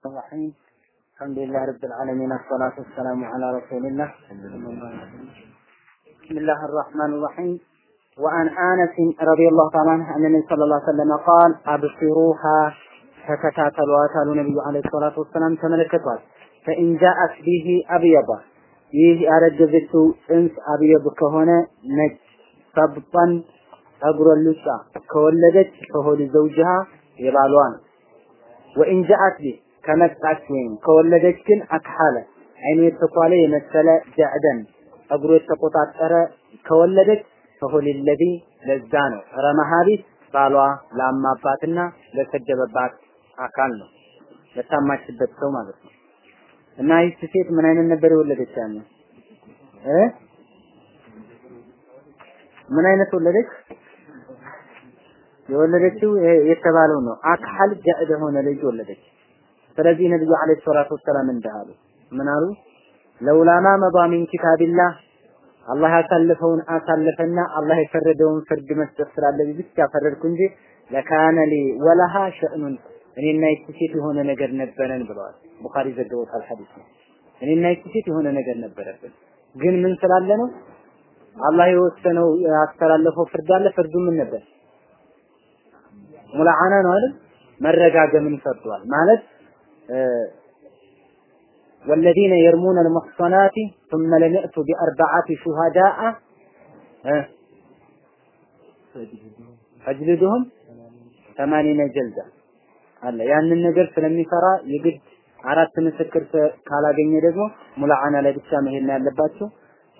الرحيم الحمد لله رب العالمين الصلاة والسلام على رسول الله بسم الله الرحمن الرحيم وعن أنس رضي الله تعالى عنه أن النبي صلى الله عليه وسلم قال أبصروها ተከታተሏት አሉ ነቢዩ አለይሂ ሰላቱ ወሰላም ተመለከቷት ፈኢን ጃአት ቢሂ አብየባ ይህ ያረገዘችው ጽንስ አብየብ ከሆነ ነጭ ሰብጣን ጸጉረ ሉጫ ከወለደች ከሆድ ዘውጅሃ የባሏ ነው ወኢን ጃአት ቢህ ከመጣች ወይም ከወለደች ግን አክሐለ አይኑ የተኳለ የመሰለ ጀዕደን ጸጉሩ የተቆጣጠረ ከወለደች ፈሁል ለዚ ለዛ ነው ረመሃቢት ባሏ ላማባትና ለሰደበባት አካል ነው ለታማችበት ሰው ማለት ነው። እና ይህች ሴት ምን አይነት ነበር የወለደች ያለ እ ምን አይነት ወለደች? የወለደችው የተባለው ነው። አክሐል ጀዕድ ሆነ ልጅ ወለደች። ስለዚህ ነብዩ አለይሂ ሰላቱ ወሰላም እንዳሉ ምን አሉ? ለውላማ መባ ሚን ኪታቢላህ አላህ ያሳለፈውን አሳለፈና አላህ የፈረደውን ፍርድ መስጠት ስላለብኝ ብቻ ፈረድኩ እንጂ ለካነ ሊ ወለሃ ሸእኑን እኔና ይቺ ሴት የሆነ ነገር ነበረን ብለዋል። ቡኻሪ ዘግቦታል ሐዲስ ነው። እኔና ይቺ ሴት የሆነ ነገር ነበረብን፣ ግን ምን ስላለ ነው አላህ የወሰነው ያስተላለፈው ፍርድ አለ። ፍርዱ ምን ነበር? ሙላዓና ነው አይደል? መረጋገምን ፈርዷል ማለት والذين يرمون المحصنات ثم لم يأتوا بأربعة شهداء فاجلدهم ثمانين جلدة አለ ያንን ነገር ስለሚፈራ የግድ አራት ምስክር ካላገኘ ደግሞ ሙላዓና ላይ ብቻ መሄድ ነው ያለባቸው።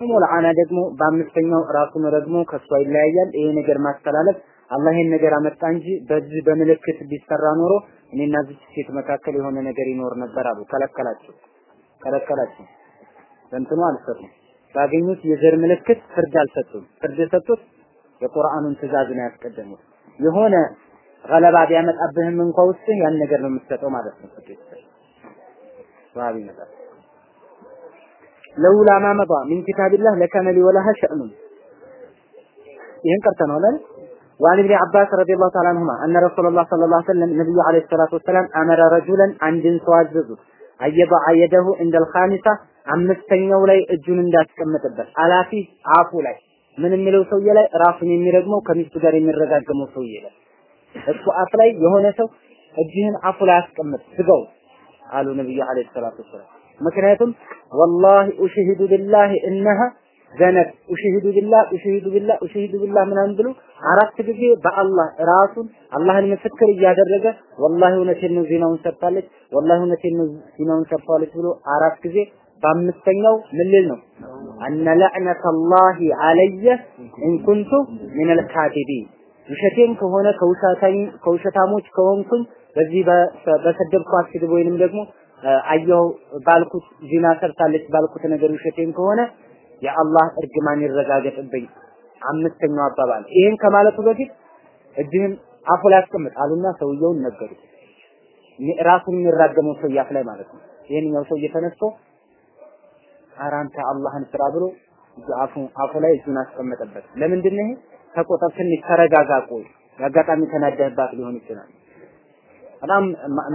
ሙላዓና ደግሞ በአምስተኛው ራሱን ረግሞ ከሷ ይለያያል። ይሄ ነገር ማስተላለፍ አላህ ይሄን ነገር አመጣ እንጂ በዚህ በምልክት ቢሰራ ኖሮ እኔና እዚች ሴት መካከል የሆነ ነገር ይኖር ነበር አሉ። ከለከላቸው ከለከላቸው። በእንትኑ አልሰጡም። ባገኙት የዘር ምልክት ፍርድ አልሰጡም። ፍርድ የሰጡት የቁርአኑን ትእዛዝ ነው ያስቀደሙት። የሆነ ገለባ ቢያመጣብህም እንኳ ውስጥ ያን ነገር ነው የምትሰጠው ማለት ነው። ዋቢ ይመጣል። ለውላ መጣ ሚን ኪታቢላህ ለካነ ሊ ወለሃ ይህን ቀርተነዋል አይደል? وعن ابن عباس رضي الله تعالى عنهما أن رسول الله صلى الله عليه وسلم النبي عليه الصلاة والسلام أمر رجلا عند سواجزه አየባ አየደሁ እንደል ኻሚሳ አምስተኛው ላይ እጁን እንዳስቀመጠበት አላፊ አፉ ላይ ምን የሚለው ሰውዬ ላይ ራሱን የሚረግመው ከሚስቱ ጋር የሚረጋገመው ሰውዬ ላይ እሱ አፍ ላይ የሆነ ሰው እጅህን አፉ ላይ አስቀምጥ ስጋው አሉ ነብዩ አለይሂ ሰላቱ ወሰላም ምክንያቱም ወላሂ ኡሽሂዱ ቢላሂ እነሃ ዘነት ኡሽሂዱ ቢላህ ኡሽሂዱ ቢላህ ኡሽሂዱ ቢላህ ምናምን ብሎ አራት ጊዜ በአላህ ራሱን አላህን ምስክር እያደረገ ወላሂ እውነቴን ነው ዜናውን ሰርታለች፣ ወላሂ እውነቴን ነው ዜናውን ሰርታለች ብሎ አራት ጊዜ በአምስተኛው ምን ልል ነው? أن لعنة الله علي إن كنت من الكاذبين። ውሸቴን ከሆነ ከውሸታሞች ከሆንኩኝ በዚህ በሰደብኳት ስድብ ወይንም ደግሞ አየሁ ባልኩት ዚና ሰርታለች ባልኩት ነገር ውሸቴን ከሆነ የአላህ እርግማን ይረጋገጥብኝ። አምስተኛው አባባል ይሄን ከማለቱ በፊት እጅህን አፉ ላይ አስቀምጥ አሉና ሰውየውን ነገሩት። ራሱን የሚራገመው ሰው አፍ ላይ ማለት ነው። ይሄንኛው ሰውዬ ተነስቶ ኧረ አንተ አላህን ፍራ ብሎ አፉ አፉ ላይ እጁን አስቀመጠበት። ለምንድን ነው ይሄ? ተቆጠብ፣ ትንሽ ተረጋጋ፣ ቆይ አጋጣሚ ተናደህባት ሊሆን ይችላል። በጣም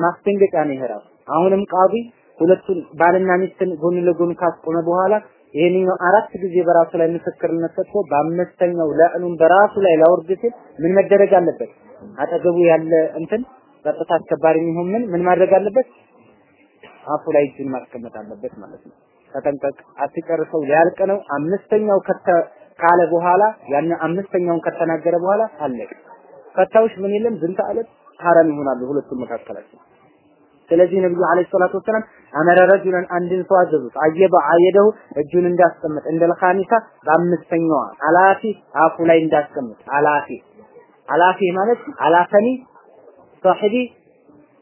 ማስጠንቀቂያ ነው ይሄ ራሱ። አሁንም ቃዲ ሁለቱን ባልና ሚስትን ጎን ለጎን ካስቆመ በኋላ ይሄንኛው አራት ጊዜ በራሱ ላይ ምስክርነት ሰጥቶ በአምስተኛው ለዕኑን በራሱ ላይ ላወርድ ሲል ምን መደረግ አለበት? አጠገቡ ያለ እንትን ጸጥታ አስከባሪ የሚሆን ምን ምን ማድረግ አለበት? አፉ ላይ እጁን ማስቀመጥ አለበት ማለት ነው። ተጠንቀቅ፣ አትጨርሰው፣ ሊያልቅ ነው። አምስተኛው ከተ ካለ በኋላ ያን አምስተኛውን ከተናገረ በኋላ አለቅ ፈታዎች ምን የለም ዝንተ አለት ሐራም ይሆናሉ ሁለቱም መካከላቸው። ስለዚህ ነብዩ አለይሂ ሰላቱ ወሰላም አመረ ረጁለን አንድን ሰው አዘዙት። አየበ አየደሁ እጁን እንዳስቀምጥ እንደል ኻሚሳ በአምስተኛዋ አላፊ አፉ ላይ እንዳስቀምጥ አላፊ። አላፊ ማለት አላፈኒ ሳሂቢ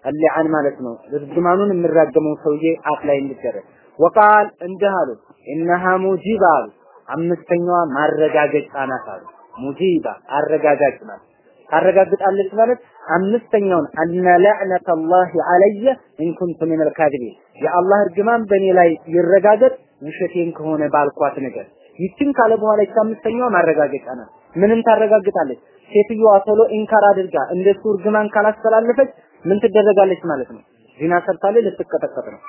አልሊዓን ማለት ነው። ርግማኑን የሚራገመው ሰውዬ አፍ ላይ እንዲደረግ። ወቃል እንዲህ አሉ እነሃ ሙጂባ አሉ። አምስተኛዋ ማረጋገጫ ናት አሉ። ሙጂባ አረጋጋጭ ናት ታረጋግጣለች ማለት አምስተኛውን አነ ለዕነተ ላሂ አለየ ኢን ኩንቱ ሚነል ካዚቢን የአላህ እርግማን በእኔ ላይ ይረጋገጥ ውሸቴን ከሆነ ባልኳት ነገር ይችን ካለ በኋላ ይች አምስተኛዋ ማረጋገጫ ናት። ምንም ታረጋግጣለች። ሴትዮዋ ቶሎ ኢንካር አድርጋ እንደሱ እርግማን ካላስተላለፈች ምን ትደረጋለች ማለት ነው? ዚና ሰርታለች ልትቀጠቀጥ ነው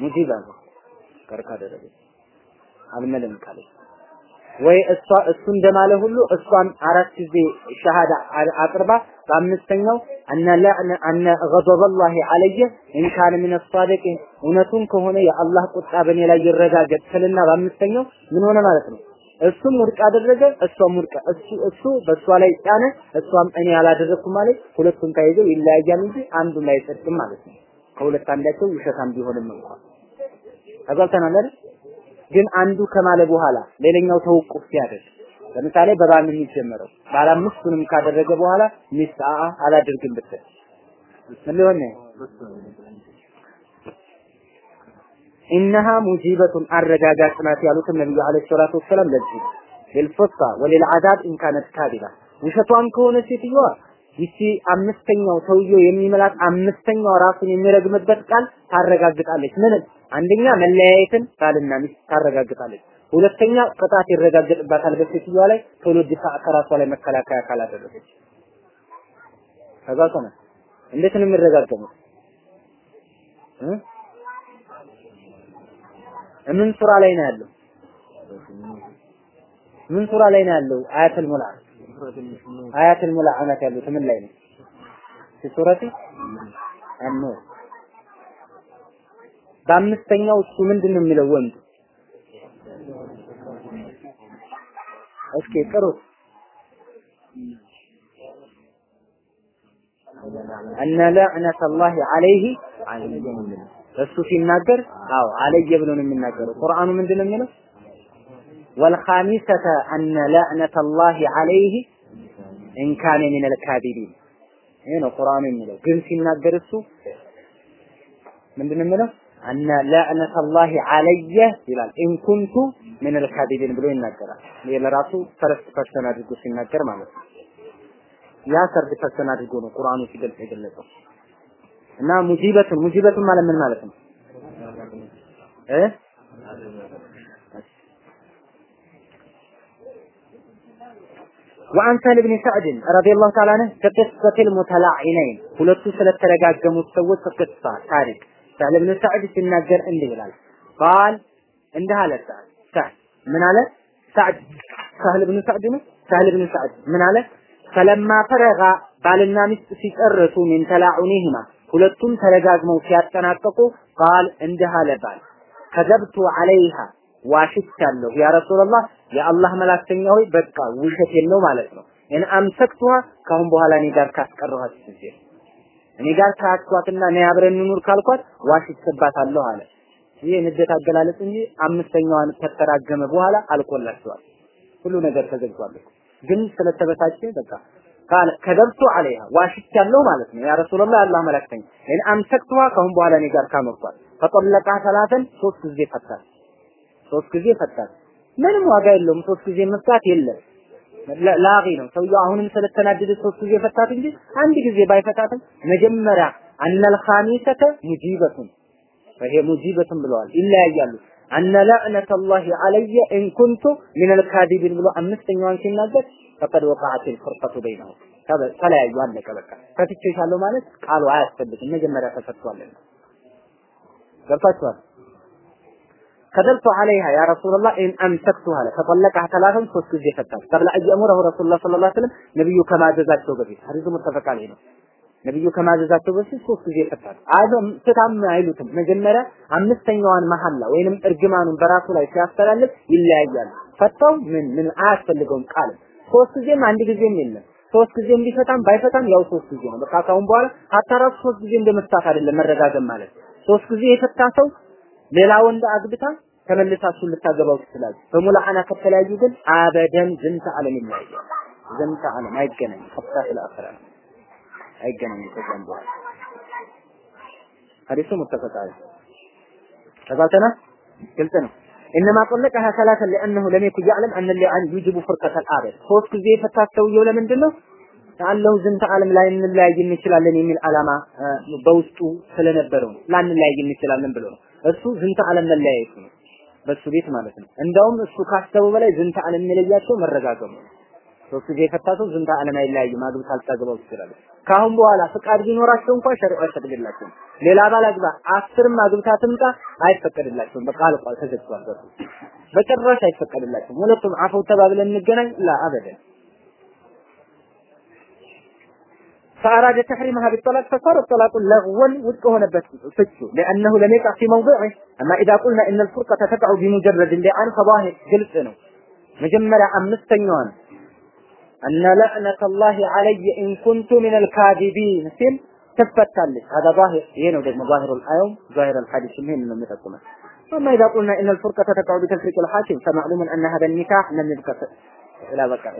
ሙጂባ ነው ቀር ካደረገች አልመለም ካለች ወይ እሷ እሱ እንደማለ ሁሉ እሷን አራት ጊዜ ሸሃዳ አቅርባ በአምስተኛው አነ ለዕነ አነ ገضበላሂ አለየ ኢን ካነ ሚነ ሳዲቂን እውነቱን ከሆነ የአላህ ቁጣ በእኔ ላይ ይረጋገጥ ስልና በአምስተኛው ምን ሆነ ማለት ነው? እሱም ውድቅ አደረገ እሷም ውድቅ እሱ እሱ በእሷ ላይ ጫነ እሷም እኔ ያላደረኩም ማለት ሁለቱም ተያይዘው ይለያያል እንጂ አንዱ አይጸድቅም ማለት ነው። ከሁለት አንዳቸው ውሸታም ቢሆንም እንኳን። ተጋልተናል አይደል ግን አንዱ ከማለ በኋላ ሌላኛው ተወቁፍ ሲያደርግ። ለምሳሌ በባል የሚጀመረው ባለ ካደረገ በኋላ ሚስት አአ አላደርግም ብትል ምን ሊሆን? إنها موجبة አረጋጋጭ ናት ያሉትም ነብዩ عليه الصلاة والسلام ለዚህ። للفرقة وللعذاب إن كانت كاذبة። ውሸቷን ከሆነ ሴትዮዋ ይቺ አምስተኛው ሰውየው የሚመላት አምስተኛው ራሱን የሚረግምበት ቃል ታረጋግጣለች። ምን አንደኛ መለያየትን ባልና ሚስት ታረጋግጣለች። ሁለተኛ ቅጣት ይረጋገጥባታል በሴትዮዋ ላይ ቶሎ ከራሷ ላይ መከላከያ ካላደረገች። ከዛ እንዴት ነው የሚረጋገመው? ምን ሱራ ላይ ነው ያለው? ምን ሱራ ላይ ነው ያለው? አያተል ሙላ አያተል ሙላ አናት ያሉት ምን ላይ ነው? ሱረቲ አኑር በአምስተኛው እሱ ምንድን ነው የሚለው ወንዱ እስኪ ቅሩት أن لعنة الله عليه እሱ ሲናገር አዎ علي ብሎ ነው የሚናገረው። ቁርአኑ ምንድን ነው የሚለው? والخامسة أن لعنة الله عليه إن كان من الكاذبين ይሄ ነው ቁርአኑ የሚለው ግን ሲናገር እሱ ምንድን የሚለው? أن لعنة الله علي ይላል። إن كنت من الكاذبين ብሎ ይናገራል። ይሄ ለራሱ first person አድርጎ ሲናገር ማለት ነው። ያ third person አድርጎ ነው ቁርአኑ ሲገልጽ የገለጸው። እና موجبة موجبة ማለት ምን ማለት ነው? እ وعن سهل بن سعد رضي الله تعالى عنه كقصة المتلاعنين ሁለቱ ስለተረጋገሙት ሰዎች ቅሳ ታሪክ سهل بن سعد ሲናገር እንዲህ ይላል قال እንዲህ አለ سعد ምን አለ سعد سهل بن سعد ነው سهل بن سعد ምን አለ فلما فرغ ባልና ሚስት ሲጨርሱ من تلاعنهما ሁለቱም ተረጋግመው ሲያጠናቀቁ ቃል እንዲህ አለ ባል ከዘብቱ አለይሃ ዋሽቻለሁ ያ ረሱላህ የአላህ መላክተኛ ሆይ በቃ ውሸቴን ነው ማለት ነው። እን አምሰክቱሃ ካሁን በኋላ እኔ ጋር ካስቀረኋት ጊዜ እኔ ጋር ካያችኋትና እኔ አብረን እንኑር ካልኳት ዋሽቼባታለሁ አለ። ይህ ንደት አገላለጽ እንጂ አምስተኛዋን ከተራገመ በኋላ አልቆላቸዋል ሁሉ ነገር ተዘግቷል ግን ስለተበሳጨ በቃ ቃል ከደብቱ አለይሃ ዋሽቻለሁ ማለት ነው። ያ ረሱላህ አላህ መላክተኛ እን አምሰክቱሃ ካሁን በኋላ እኔ ጋር ካመርኳት። ፈጠለቃ ሰላተን ሶስት ጊዜ ፈታት ሶስት ጊዜ ፈታት ምንም ዋጋ የለውም። ሶስት ጊዜ መፍታት የለም። لاغي ነው። ሰውየው አሁንም ስለተናደደ ሶስት ጊዜ ፈታት እንጂ አንድ ጊዜ ባይፈታትም መጀመሪያ أن الخامسة موجبة ይሄ موجبة ብለዋል። ይለያያሉ። أن لعنة الله علي إن كنت من الكاذبين ብሎ አምስተኛዋን ሲናገር فقد وقعت الفرقة بينهم። ተለያዩ። አለቀ በቃ። ፈትቼሻለሁ ማለት ቃሉ አያስፈልግም። መጀመሪያ ተፈቷልና ገብታችኋል ከደልቶ አለይሃ ያ ረሱላህ ኢን አምሰክቱ አለ ከጠለቀህ ተላተን ሶስት ጊዜ ፈታል ተብላ አየሙረሁ ረሱላህ ሰለላሁ ዐለይሂ ወሰለም ነብዩ ከማዘዛቸው በፊት ሐዲሱ ሙተፈቅ ዐለይሂ ነው። ነብዩ ከማዘዛቸው በፊት ሶስት ጊዜ ፈታል። አዘም ፍታም አይሉትም። መጀመሪያ አምስተኛዋን መሐላ ወይንም እርግማኑን በራሱ ላይ ሲያስተላልፍ ይለያያሉ። ፈታው ምን ምን አያስፈልገውም ቃል ሶስት ጊዜም አንድ ጊዜም የለም። ሶስት ጊዜም ቢፈታም ባይፈታም ያው ሶስት ጊዜ ነው። በቃ ካሁን በኋላ አታራሱ ሶስት ጊዜ እንደመፍታት አይደለም መረጋገም ማለት ሶስት ጊዜ የፈታ ሰው ሌላ ወንድ አግብታ ተመልሳ እሱን ልታገባው ትችላለች። በሙላአና ከተለያዩ ግን አበደን ዝንተ ዓለም ይለያያል። ዝንተ ዓለም አይገናኝም። ሀታ ስለአኸራ አይገናኝም። ከዛም በኋላ ሐዲሱ ሙተፈቅ አለህ ግልጽ ነው። እነማ ጠለቀሃ ሰላሰን ሊአነሁ ለም የኩን ያዕለም አነ ሊአን ዩጅቡ ፍርቀተል አበድ ሶስት ጊዜ የፈታት ሰውየው ለምንድን ነው አለው ዝንተ ዓለም ላይ እንለያይ እንችላለን የሚል አላማ በውስጡ ስለነበረው ላንለያይ እንችላለን ብሎ ነው። እሱ ዝንተ ዓለም መለያየቱ ነው። በሱ ቤት ማለት ነው። እንደውም እሱ ካሰቡ በላይ ዝንተ ዓለም የሚለያቸው መረጋገሙ ነው። ሶስት ጊዜ ዝንተ ዓለም አይለያይም። አግብታ ልታገባው ትችላለች። ካሁን በኋላ ፍቃድ ቢኖራቸው እንኳን ሸሪዓ አይፈቅድላቸውም። ሌላ ባል አግባ አስርም አግብታ ትምጣ አይፈቀድላቸውም። በቃ አልቋል፣ ተዘግቷል። በጭራሽ አይፈቀድላቸውም። ሁለቱም አፈው ተባብለን እንገናኝ ላ አበደን فأراد تحريمها بالطلاق فصار الطلاق لغوا وفقه نبت فشه لأنه لم يقع في موضعه. أما إذا قلنا إن الفرقة تقع بمجرد اللعان فظاهر قلت له مجمرة أمستنيوان أن لعنة الله علي إن كنت من الكاذبين. سن تفتلت هذا ظاهر. هنا ده ظاهر الآية ظاهر الحديث. من لم يتكلم أما إذا قلنا إن الفرقة تقع بتفريق الحاكم فمعلوم أن هذا النكاح لم يذكر إلى بكر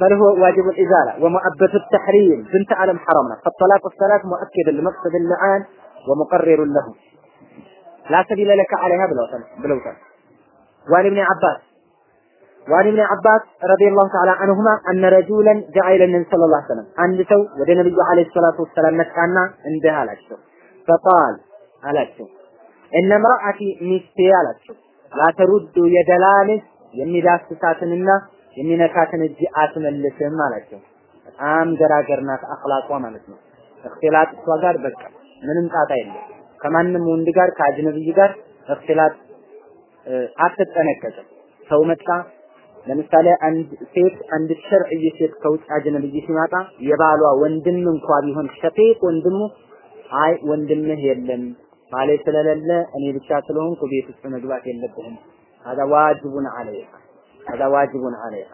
بل هو واجب الإزالة ومؤبة التحريم بنت عالم حرمنا فالطلاق الثلاث مؤكد لمقصد اللعان ومقرر له لا سبيل لك عليها بلوتن بلوتن وعن ابن عباس وعن ابن عباس رضي الله تعالى عنهما أن رجلا جاء إلى النبي صلى الله عليه وسلم عند سو ودى النبي عليه الصلاة والسلام مكانا عندها على فقال على إن امرأتي مستي على لا ترد يد لامس የሚዳስሳትንና የሚነካትን እጅ አትመልስም አላቸው። በጣም ገራገር ናት አኽላቋ ማለት ነው። እክትላጥ እሷ ጋር በቃ ምንም ጣጣ የለም። ከማንም ወንድ ጋር ከአጅነብይ ጋር እክትላጥ አትጠነቀቅም። ሰው መጣ ለምሳሌ አንድ ሴት አንድ ሸርዕይ ሴት ከውጭ አጅነብይ ሲመጣ የባሏ ወንድም እንኳ ቢሆን ሸቂቅ ወንድሙ አይ ወንድምህ የለም ባሌ ስለሌለ እኔ ብቻ ስለሆንኩ ቤት ውስጥ መግባት የለብህም هذا واجب عليها ከዛ ዋጅቡን አለይሃ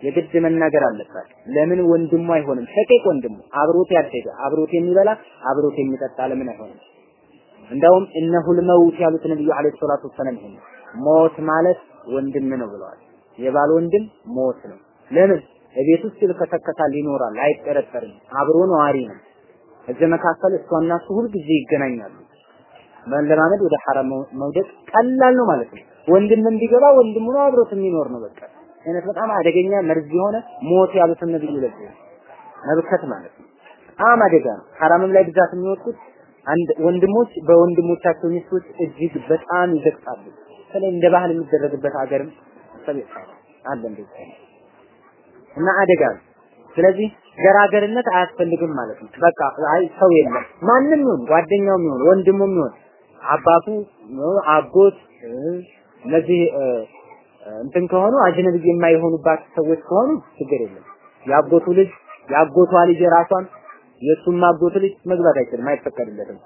የግድ መናገር አለባት። ለምን ወንድሙ አይሆንም? ሸቂቅ ወንድሙ አብሮት ያደገ አብሮት የሚበላ አብሮት የሚጠጣ ለምን አይሆንም? እንደውም እነሁል መውት ያሉት ነብዩ አለይሂ ሰላቱ ወሰለም ይሄን ሞት ማለት ወንድም ነው ብለዋል። የባል ወንድም ሞት ነው። ለምን እቤት ውስጥ ይልከሰከሳል፣ ይኖራል፣ አይጠረጠርም፣ አብሮ ነዋሪ ነው። እዚህ መካከል እሷና እሱ ሁልጊዜ ይገናኛሉ። መለማመድ ወደ ሐራም መውደቅ ቀላል ነው ማለት ነው። ወንድም እንዲገባ ወንድሙ ነው አብሮት የሚኖር ነው በቃ አይነት በጣም አደገኛ መርዝ የሆነ ሞት ያሉትን ነብዩ ለዚህ መብከት ማለት ነው። በጣም አደጋ ነው። ሐራምም ላይ ብዛት የሚወጡት አንድ ወንድሞች በወንድሞቻቸው ሚስቶች እጅግ በጣም ይዘቅጣሉ። ስለዚህ እንደ ባህል የሚደረግበት ሀገርም አለ እንደዚህ እና አደጋ ነው። ስለዚህ ገራገርነት አያስፈልግም ማለት ነው። በቃ አይ ሰው የለም ማንም ይሁን ጓደኛውም ይሁን ወንድሙም ይሁን አባቱ አጎት እነዚህ እንትን ከሆኑ አጅነብይ የማይሆኑባት ሰዎች ከሆኑ ችግር የለም። የአጎቱ ልጅ የአጎቷ ልጅ የራሷን የእሱም አጎት ልጅ መግባት አይችልም፣ አይፈቀድለትም።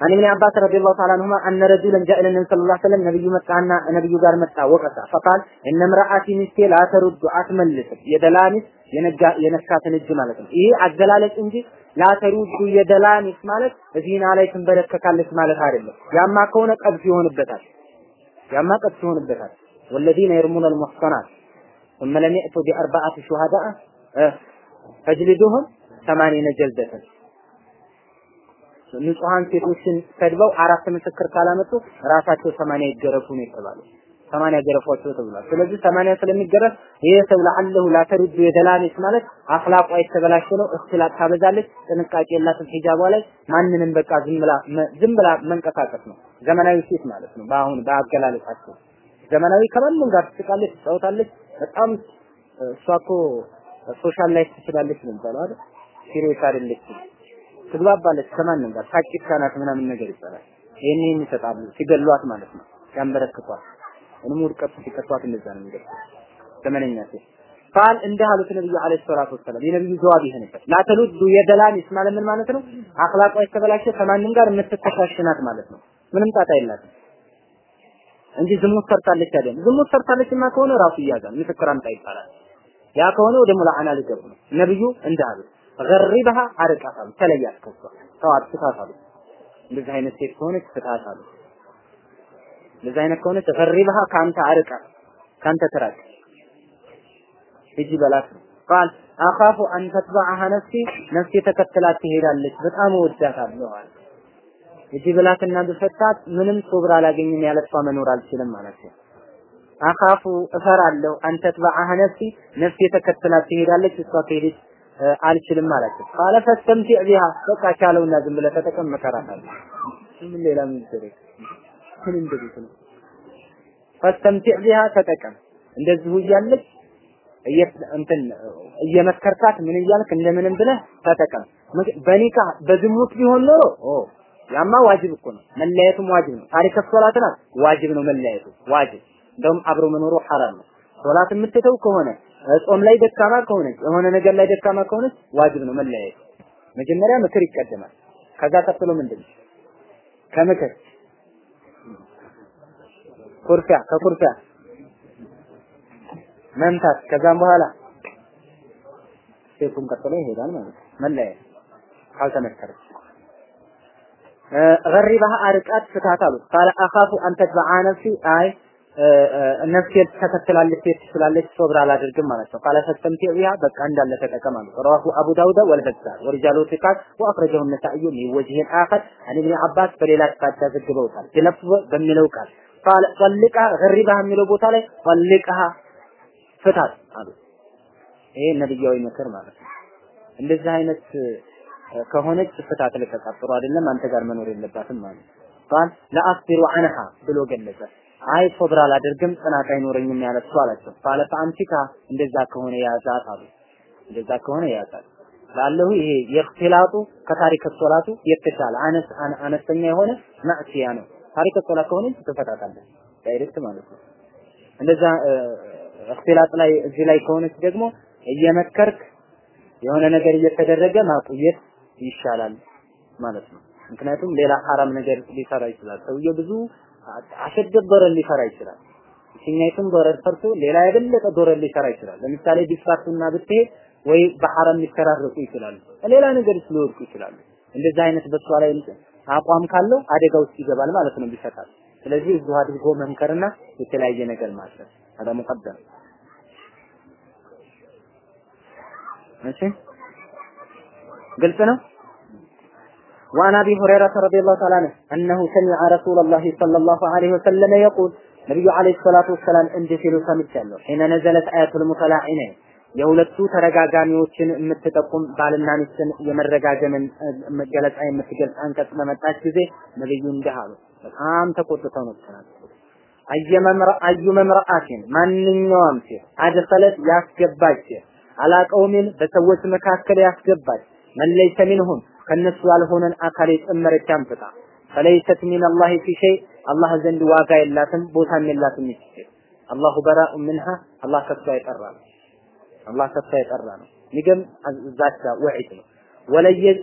عن ابن عباس رضي الله تعالى عنهما أن رجلا جاء إلى النبي صلى الله عليه وسلم نبي مكانا نبي ጋር መጣ ወቀሳ فقال إن امرأتي ሚስቴ لا ترد አትመልስም የደላሚስ የነካትን እጅ ማለት ነው። ይሄ አገላለጽ እንጂ ላተሩዱ የደላሚስ ማለት ዚና ላይ ትንበረከካለች ማለት አይደለም። ያማ ከሆነ ቀብስ ይሆንበታል። ያማ ቀብስ ይሆንበታል። والذين يرمون المحصنات ثم لم يأتوا بأربعة شهداء فاجلدوهم ثمانين جلدة ንጹሃን ሴቶችን ሰድበው አራት ምስክር ካላመጡ ራሳቸው ሰማንያ ይገረፉ ነው የተባለው። ሰማንያ ገረፏቸው ተብሏል። ስለዚህ ሰማንያ ስለሚገረፍ ይሄ ሰው ለአለሁ ላተሩዱ የደላሚስ ማለት አኽላቋ የተበላሸ ነው። እክትላጥ ታበዛለች፣ ጥንቃቄ የላትም ሂጃቧ ላይ ማንንም በቃ ዝም ብላ መንቀሳቀስ ነው። ዘመናዊ ሴት ማለት ነው። በአሁን በአገላለጻቸው ዘመናዊ ከማንም ጋር ትስቃለች፣ ትጫወታለች። በጣም እሷ እኮ ሶሻል ላይፍ ትችላለች ነው የሚባለው አይደል? ሲሪየስ አይደለችም። ትግባባለች ከማንም ጋር ካናት ምናምን ነገር ይባላል። ይሄን ይሄን ይሰጣሉ ሲገሏት ማለት ነው። ያንበረክቷል። እንም ውድቀት ሲከቷት እንደዛ ነው የሚገርም ዘመነኛ ሴት ቃል እንደ አሉት ነብዩ አለይሂ ሰላቱ ወሰለም የነብዩ ጀዋብ ይሄ ነበር። ላተሉዱ የደላሚስ ማለት ምን ማለት ነው? አኽላቋ የተበላሸ ከማንም ጋር የምትተሻሽናት ማለት ነው። ምንም ጣጣ የላትም እንጂ ዝሙት ሰርታለች አይደለም። ዝሙት ሰርታለችማ ከሆነ ራሱ ይያዛል፣ ምስክር አምጣ ይባላል። ያ ከሆነ ወደ ሙላአና ሊገቡ ነው። ነብዩ እንደ አሉት ገሪበሃ አርቃት አሉ፣ ተለያት ከሷ ተዋት፣ ፍታት አሉ። እንደዚህ አይነት ሴት ከሆነች ፍታት እንደዚህ አይነት ከሆነች ገሪበሃ ከአንተ አርቃ ከአንተ ትራቅ ሂጂ በላት ቃል አኻፉ አን ተትበዐሃ ነፍሲ ነፍሴ ተከትላት ትሄዳለች፣ በጣም እወዳታለሁ አለ። ሂጂ ብላትና ብፈታት ምንም ሶብር አላገኝም ያለሷ መኖር አልችልም ማለት ነው። አኻፉ እፈራለሁ አን ተትበዐሃ ነፍሲ ነፍሴ ተከትላት ትሄዳለች፣ እሷ ከሄደች አልችልም አላቸው። ቃለ ፈስተምቲዕ ቢሃ በቃ ቻለውና ዝም ብለህ ተጠቀም መከራታለህ። ምን ሌላ ምን ይደረግ? ምን እንደዚህ ነው ፈስተምቲዕ ቢሃ ተጠቀም። እንደዚሁ እያለች እንትን እየመከርካት ምን እያልክ እንደምንም ብለህ ተጠቀም። በኒካ በዝሙት ቢሆን ኖሮ ኦ ያማ ዋጅብ እኮ ነው። መለያየቱም ዋጅብ ነው። ታሪክ ሶላት ናት፣ ዋጅብ ነው መለያየቱ ዋጅብ። እንደውም አብሮ መኖሩ ሐራም ነው። ሶላት የምትተው ከሆነ ጾም ላይ ደካማ ከሆነች የሆነ ነገር ላይ ደካማ ከሆነች ዋጅብ ነው መለያየቱ። መጀመሪያ ምክር ይቀደማል። ከዛ ቀጥሎ ምንድን ነው? ከምክር ኩርፊያ፣ ከኩርፊያ መምታት፣ ከዛም በኋላ ሴቱም ቀጥሎ ይሄዳል ማለት ነው። መለያየት ካልተመከረች غربها አርቃት ፍታት አሉት። قال أخاف أن تتبعها نفسي አይ ነፍሴ ተከትላለች ትችላለች صبر አላደርግም ማለት ነው። فاستمتع بها በቃ እንዳለ ተጠቀም አሉት። رواه أبو داود والبزار ورجاله ثقات وأخرجه النسائي من آخر عن ابن عباس በሌላ ጥፋት ተዘግበውታል። بلفظ በሚለው ቃል ጠልቃ ገሪባህ የሚለው ቦታ ላይ ጠልቃህ ፍታት አሉት። ይሄ ነብያዊ ምክር ማለት ነው። እንደዚህ አይነት ከሆነች ፍታት ልቀቃት፣ ጥሩ አይደለም፣ አንተ ጋር መኖር የለባትም ማለት ቃል ለአስቢሩ አንሃ ብሎ ገለጸ። አይ ሶብር አላደርግም ጽናት አይኖረኝም ያለ እሱ አላቸው። ቃለ ፈአምሲካ እንደዛ ከሆነ ያዛት አሉ። እንደዛ ከሆነ ያዛት ላለሁ ይሄ የእክትላጡ ከታሪክ ሶላቱ የተሻለ አነስ አነስተኛ የሆነ معصية ነው። تارك صلاة ከሆነ ትፈታታለህ direct ማለት ነው። እንደዛ اختلاط ላይ እዚህ ላይ ከሆነች ደግሞ እየመከርክ የሆነ ነገር እየተደረገ ማቆየት ይሻላል ማለት ነው። ምክንያቱም ሌላ ሐራም ነገር ሊሰራ ይችላል። ሰውየው ብዙ አሸደ ዶረር ሊሰራ ይችላል። እኛይቱም ዶረር ሰርቶ ሌላ የበለጠ ዶረር ሊሰራ ይችላል። ለምሳሌ ቢፋቱና ብትሄድ ወይ በሐራም ሊተራረቁ ይችላሉ። ሌላ ነገር ሊወድቁ ይችላሉ። እንደዛ አይነት በሷ ላይ አቋም ካለው አደጋ ውስጥ ይገባል ማለት ነው ቢፈታል። ስለዚህ እዚሁ አድርጎ መምከርና የተለያየ ነገር ማድረግ هذا مقدم እሺ ግልጽ ነው وعن ابي هريره رضي الله تعالى عنه انه سمع رسول الله صلى الله عليه وسلم يقول ነብዩ አለይሂ ሰላቱ ወሰላም እንዲህ ሲሉ ሰምቻለሁ ሒነ ነዘለት አያቱል ሙተላዒነይን የሁለቱ ተረጋጋሚዎችን የምትጠቁም ባልና ሚስትን የመረጋገምን ገለጻ የምትገልጽ አንቀጽ በመጣች ጊዜ ነብዩ እንዲህ አሉ በጣም ተቆጥተው ነው ተናገሩት አዩመ ምርአትን ማንኛውም ሴት አድኸለት ያስገባች አላቀውሚን በሰዎች መካከል ያስገባች መለይሰ ሚንሁም ከነሱ ያልሆነን አካል የጨመረች አምጥታ ፈለይሰት አላህ ፊ ሸይ አላህ ዘንድ ዋጋ የላትም ቦታም የላትም ይችል አላሁ በራኡ ምንሃ አላህ ከሷ የጠራ ነው። አላህ ከሷ የጠራ ነው። ሚገም ዛቻ ወዒድ ነው።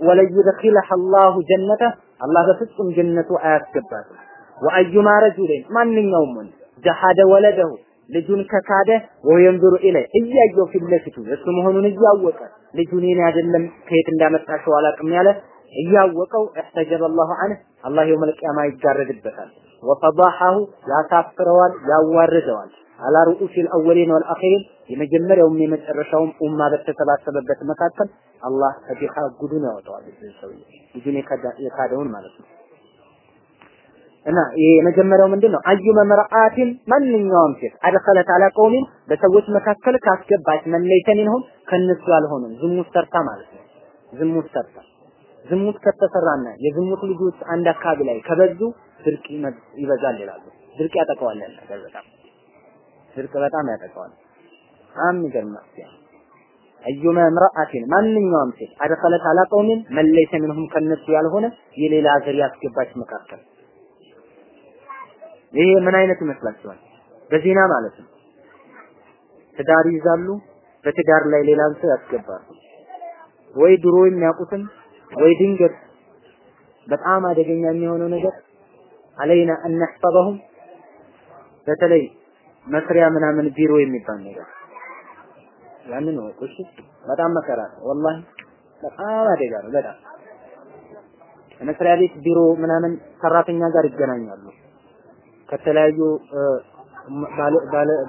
ወለዩድኺለህ አላሁ ጀነተ አላህ በፍጹም ጀነቱ አያስገባትም። ወአዩማ ረጁልን ማንኛውም ወንድ ጀሐደ ወለደሁ ልጁን ከካደ ወየንዙሩ ኢለይ እያየው ፊት ለፊቱ እሱ መሆኑን እያወቀ ልጁን የኔ አይደለም ከየት እንዳመጣሽው አላቅም ያለ እያወቀው እህተጀበ አላሁ ዐንህ አላህ የውመል ቂያማ ይጋረድበታል። ወፈዳሐሁ ያሳፍረዋል ያዋርደዋል። አላ ሩኡሲል አወሊን ወልአኺሪን የመጀመሪያውም የመጨረሻውም ኡማ በተሰባሰበበት መካከል አላህ ፈዲሃ ጉዱን ያወጣዋል። ሰውዬ ልጁን የካደውን ማለት ነው እና ይሄ የመጀመሪያው ምንድን ነው? አዩመ መርአቲን ማንኛውም ሴት አድኸለት አላ ቀውሚን በሰዎች መካከል ካስገባች መለይተ ሚንሁም ከነሱ ያልሆኑም ዝሙት ሰርታ ማለት ነው። ዝሙት ሰርታ ዝሙት ከተሰራና የዝሙት ልጆች አንድ አካባቢ ላይ ከበዙ ድርቅ ይበዛል ይላሉ። ድርቅ ያጠቀዋል ያለ በጣም ድርቅ በጣም ያጠቀዋል። በጣም ነው። አዩመ ምርአቲን ማንኛውም ሴት አድኸለት አላ ቀውሚን መለይተ ሚንሁም ከነሱ ያልሆነ የሌላ ሀገር ያስገባች መካከል ይሄ ምን አይነት ይመስላችኋል? በዜና ማለት ነው። ትዳር ይዛሉ፣ በትዳር ላይ ሌላን ሰው ያስገባሉ። ወይ ድሮ የሚያውቁትን ወይ ድንገት በጣም አደገኛ የሚሆነው ነገር አለይና እንሕፈበሁም በተለይ መስሪያ ምናምን ቢሮ የሚባል ነገር ያንን ወቁ እሺ። በጣም መከራ ነው ወላሂ፣ በጣም አደጋ ነው። በጣም መስሪያ ቤት ቢሮ ምናምን ሰራተኛ ጋር ይገናኛሉ። ከተለያዩ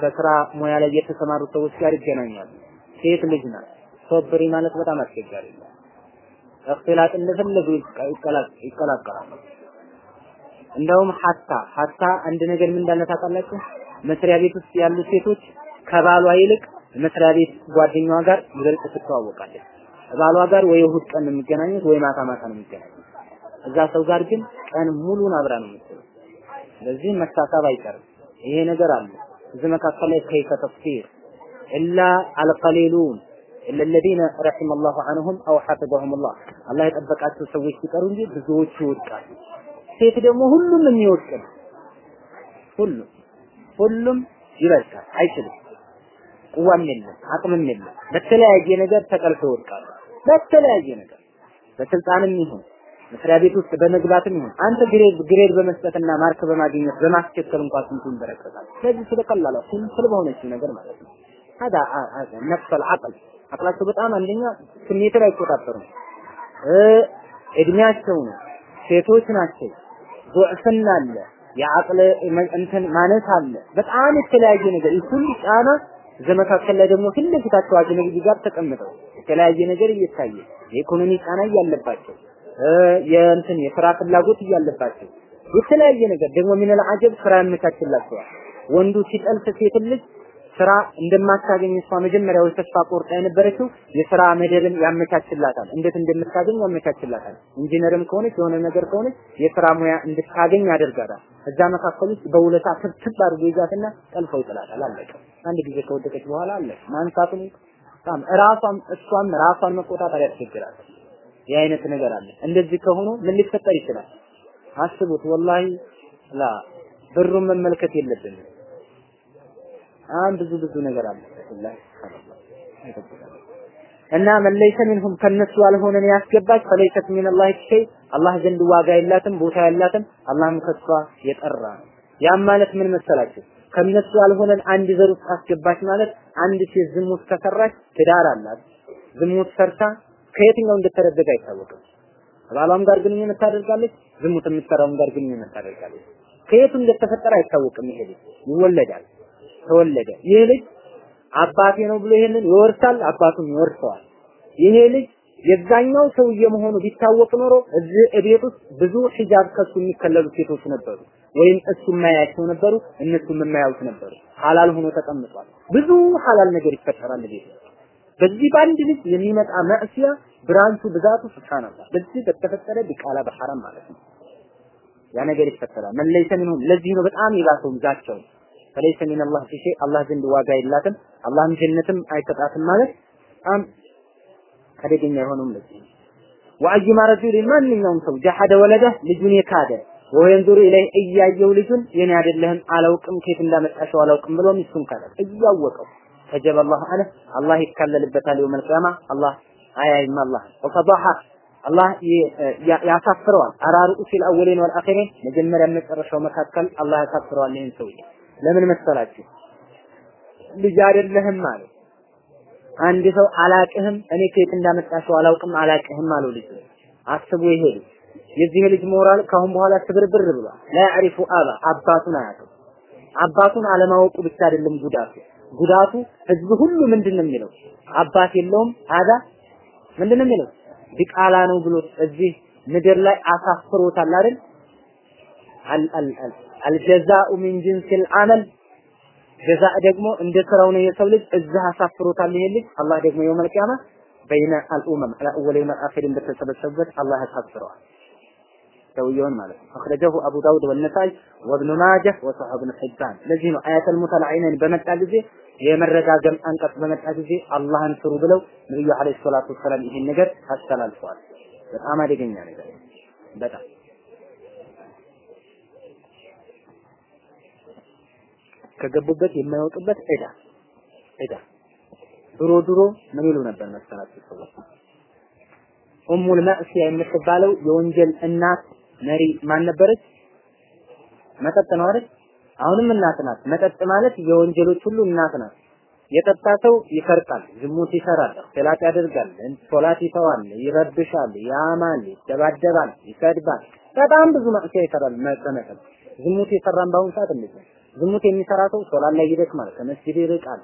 በስራ ሙያ ላይ የተሰማሩ ሰዎች ጋር ይገናኛሉ። ሴት ልጅ ናት። ሶብሪ ማለት በጣም አስቸጋሪ ነው። እክትላጥ እንደፈለጉ ይቀላቀላሉ። እንደውም ሀታ ሀታ አንድ ነገር ምን እንዳለ ታውቃላችሁ? መስሪያ ቤት ውስጥ ያሉ ሴቶች ከባሏ ይልቅ መስሪያ ቤት ጓደኛዋ ጋር ይበልጥ ትተዋወቃለች። ባሏ ጋር ወይ እሑድ ቀን ነው የሚገናኙት ወይ ማታ ማታ ነው የሚገናኙት። እዛ ሰው ጋር ግን ቀን ሙሉን አብራ ነው የምትውለው። ስለዚህ መሳሳብ አይቀርም። ይሄ ነገር አለ። እዚህ መካከል ላይ ከይፈ ተፍሲር ኢላ አልቀሊሉን ኢላ الذين رحم الله عنهم او حفظهم الله አላህ የጠበቃቸው ሰዎች ሲቀሩ እንጂ ብዙዎቹ ይወድቃሉ። ሴት ደግሞ ሁሉም የሚወድቅ ነው። ሁሉም ሁሉም ይበልጣል፣ አይችልም። ቁዋም የለም፣ አቅምም የለም። በተለያየ ነገር ተቀልፈው ይወድቃሉ። በተለያየ ነገር በስልጣንም ይሁን መስሪያ ቤት ውስጥ በመግባትም ይሁን አንተ ግሬድ ግሬድ በመስጠትና ማርክ በማግኘት በማስቸከል እንኳን ስንቱን በረከታል። ስለዚህ ስለቀላላ ሲምፕል በሆነችው ነገር ማለት ነው። هذا هذا نفس العقل አቅላቸው በጣም አንደኛ ስሜትን አይቆጣጠሩም። እድሜያቸው ነው፣ ሴቶች ናቸው፣ ዱዕፍና አለ፣ የአቅል እንትን ማነት አለ። በጣም የተለያየ ነገር ይህ ሁሉ ጫና ዘመካከል ላይ ደግሞ ፊት ለፊታቸው አጅነቢ ጋር ተቀምጠው የተለያየ ነገር እየታየ የኢኮኖሚ ጫና እያለባቸው የእንትን የስራ ፍላጎት እያለባቸው የተለያየ ነገር ደግሞ ሚነል አጀብ ስራ ያመቻችላቸዋል። ወንዱ ሲጠልፍ ሴት ልጅ ስራ እንደማታገኝ እሷ መጀመሪያ ወይ ተስፋ ቆርጣ የነበረችው የስራ መደብን ያመቻችላታል። እንዴት እንደምታገኝ ያመቻችላታል። ኢንጂነርም ከሆነች የሆነ ነገር ከሆነች የስራ ሙያ እንድታገኝ ያደርጋታል። እዛ መካከል ውስጥ በውለታ ትብትብ አድርጎ ይዛትና ጠልፈው ይጥላታል። አለቀ። አንድ ጊዜ ከወደቀች በኋላ አለ ማንሳቱም በጣም እሷም ራሷን መቆጣጠር ያስቸግራል። ይህ አይነት ነገር አለ። እንደዚህ ከሆኑ ምን ሊፈጠር ይችላል? አስቡት። ወላሂ ላ ብሩን መመልከት የለብንም። በጣም ብዙ ብዙ ነገር አለ። እና መለይሰ ሚንሁም ከነሱ ያልሆነን ያስገባች ፈለይሰት ሚነላሂ ሸይ አላህ ዘንድ ዋጋ የላትም ቦታ የላትም። አላህም ከሷ የጠራ ነው። ያም ማለት ምን መሰላችሁ? ከነሱ ያልሆነን አንድ ዘር ውስጥ አስገባች ማለት አንድ ሴት ዝሙት ከሰራች ትዳር አላት። ዝሙት ሰርታ ከየትኛው እንደተረደገ አይታወቅም። ከባሏም ጋር ግንኙነት ታደርጋለች፣ ዝሙት የምትሰራውም ጋር ግንኙነት ታደርጋለች። ከየቱ እንደተፈጠረ አይታወቅም። ይሄ ልጅ ይወለዳል። ተወለደ። ይህ ልጅ አባቴ ነው ብሎ ይሄንን ይወርሳል፣ አባቱም ይወርሰዋል። ይሄ ልጅ የዛኛው ሰውዬ መሆኑ ቢታወቅ ኖሮ እዚህ እቤት ውስጥ ብዙ ሂጃብ ከሱ የሚከለሉ ሴቶች ነበሩ፣ ወይም እሱ የማያያቸው ነበሩ፣ እነሱም የማያዩት ነበሩ። ሐላል ሆኖ ተቀምጧል። ብዙ ሐላል ነገር ይፈጠራል ቤት በዚህ በአንድ ልጅ የሚመጣ መዕሲያ ብራንቹ ብዛቱ ሱብሃንአላህ በዚህ በተፈጠረ ቢቃላ በሐራም ማለት ነው። ያ ነገር ይፈጠራል። መለይሰ ሚንሁም ለዚህ ነው በጣም የባሰው ዛቸው ፈለይሰ ሚነላህ ፊ ሸይ አላህ ዘንድ ዋጋ የላትም አላህም ጀነትም አይሰጣትም ማለት በጣም አደገኛ የሆነውም ለዚህ ነው። ወአዩማ ረጁሊን ማንኛውም ሰው ጀሐደ ወለደ ልጁን የካደ ወየንዙሩ ኢለይ እያየው ልጁን የኔ አይደለህም አላውቅም ከየት እንዳመጣሸው አላውቅም ብሎ ሚስቱን ካደ እያወቀው ተጀበ አላሁ አለ አላህ ይካለልበታል የውመል ቂያማ አላህ አያይም አላህ። ወፈዳሐ አላህ ያሳፍረዋል። አራሩ ፊል አወሊን ወልአኺሪን መጀመሪያ መጨረሻው መካከል አላህ ያሳፍረዋል ይህን ሰውዬ። ለምን መሰላችሁ? ልጅ አይደለህም ማለት አንድ ሰው አላቅህም እኔ ከየት እንዳመጣሽው አላውቅም አላቅህም አለው ልጅ። አስቡ ይሄ የዚህ ልጅ ሞራል ካሁን በኋላ ስብርብር ብሏል። ላ ያዕሪፉ አባ አባቱን አያውቅም። አባቱን አለማወቁ ብቻ አይደለም ጉዳቱ። ጉዳቱ ህዝብ ሁሉ ምንድን ነው የሚለው? አባት የለውም። አዳ ምንድነው የሚለው? ቢቃላ ነው ብሎ እዚህ ምድር ላይ አሳፍሮታል አይደል? አልጀዛኡ ሚን ጅንሲል አመል። ጀዛ ደግሞ እንደ ስራው ነው የሰው ልጅ እዚህ አሳፍሮታል ይሄ ልጅ። አላህ ደግሞ የውመል ቂያማ በይነ አልኡመም አልአወሊን ወልአኺሪን በተሰበሰቡበት አላህ ያሳፍረዋል። ሰውየውን ማለት ነው። አኽረጀሁ አቡ ዳውድ ወነሳይ ወብኑ ማጀህ ወሰሐብ ብን ሒባን። ለዚህ ነው አያተል ሙተል ዐይነን በመጣ ጊዜ የመረጋገም አንቀጽ በመጣ ጊዜ አላህን ፍሩ ብለው ነብዩ አለይሂ ሰላቱ ወሰላም ይሄን ነገር አስተላልፈዋል በጣም አደገኛ ነገር በጣም ከገቡበት የማይወጡበት ዕዳ ዕዳ ድሮ ድሮ ምን ይሉ ነበር መሰላችሁ ሰዎች ኡሙል መእሲያ የምትባለው የወንጀል እናት መሪ ማን ነበረች? መጠጥ ነው አይደል? አሁንም እናት ናት። መጠጥ ማለት የወንጀሎች ሁሉ እናት ናት። የጠጣ ሰው ይሰርቃል፣ ዝሙት ይሰራል፣ ሰላት ያደርጋል፣ ሶላት ይተዋል፣ ይረብሻል፣ ያማል፣ ይደባደባል፣ ይሰድባል። በጣም ብዙ ማዕሲያ ይሰራል በመጠጥ ዝሙት የሰራን በአሁኑ ሰዓት እንደዚህ ዝሙት የሚሰራ ሰው ሶላት ላይ ይደክማል፣ ከመስጂድ ይርቃል፣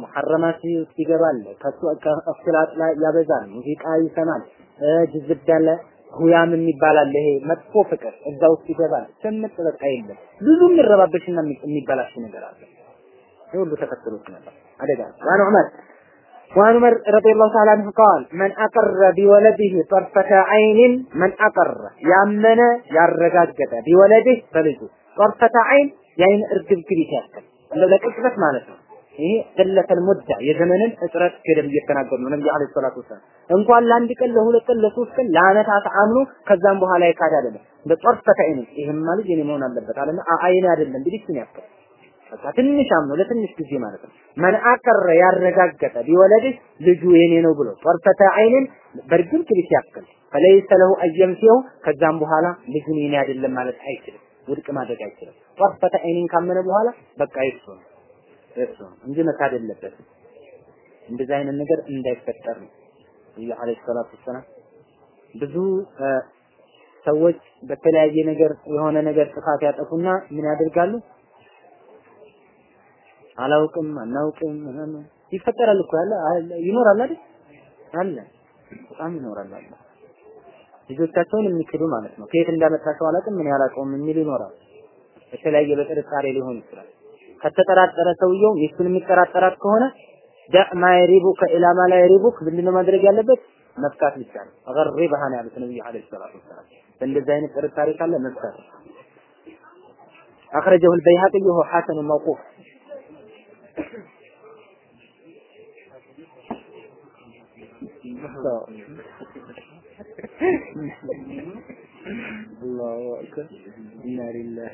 ሙሐረማት ይገባል፣ ከእክላጥ ላይ ያበዛል፣ ሙዚቃ ይሰማል፣ ጅዝብ ያለ ሁያም የሚባል አለ። ይሄ መጥፎ ፍቅር እዛ ውስጥ ይገባል። ስምጥ በቃ የለም ብዙ የሚረባበሽና የሚበላሽ ነገር አለ። ይህ ሁሉ ተከትሎት ነበር አደጋ ዋን ዑመር وعن عمر رضي الله تعالى عنه قال من أقر بولده طرفة عين من أقر يامن يرجاجة بولده فلجو طرفة عين የአይን እርግብግቢት ያክል እንደው ለቅጽበት ማለት ነው። ይሄ ዘለተል ሙዳ የዘመንን እጥረት ገደብ እየተናገሩ ነው ነብዩ አለይሂ ሰላቱ ወሰላም። እንኳን ለአንድ ቀን ለሁለት ቀን ለሶስት ቀን ለአመታት አምኖ ከዛም በኋላ የካድ አይደለም። በጦርፈተ አይን ይሄማ ልጅ የኔ መሆን አለበት አለና አይን አይደለም ቢልክን ያክል በቃ ትንሽ አምኖ ለትንሽ ጊዜ ማለት ነው። من أقر ያረጋገጠ بولده ልጁ የኔ ነው ብሎ طرفة عين ን በእርግጥ blink ያክል فليس له أن ينفيه ከዛም በኋላ ልጁን የኔ አይደለም ማለት አይችልም። ውድቅ ማድረግ አይችልም። طرفة عين ን ካመነ በኋላ በቃ ይሱ ነው እሱ እንጂ መካድ የለበትም። እንደዚህ አይነት ነገር እንዳይፈጠር ነው ነብዩ عليه الصلاة والسلام ብዙ ሰዎች በተለያየ ነገር የሆነ ነገር ጥፋት ያጠፉና ምን ያደርጋሉ? አላውቅም አናውቅም ይፈጠራል እኮ ያለ ይኖራል አይደል? አለ በጣም ይኖራል አለ ልጆቻቸውን የሚክዱ ማለት ነው። ከየት እንዳመጣቸው አላውቅም ምን ያላውቀውም የሚል ይኖራል። በተለያየ በጥርጣሬ ሊሆን ይችላል። ከተጠራጠረ ሰውየው ሚስቱን የሚጠራጠራት ከሆነ ዳዕ ማ የሪቡከ ኢላ ማ ላ የሪቡክ ምንድነው ማድረግ ያለበት? መፍታት ብቻ ነው። አገሪባህ ነው ያሉት ነብዩ አለይሂ ሰላቱ ወሰላም። በእንደዚህ አይነት ጥርጣሬ ካለ መፍታት أخرجه البيهقي وهو حسن موقوف الله أكبر إنا لله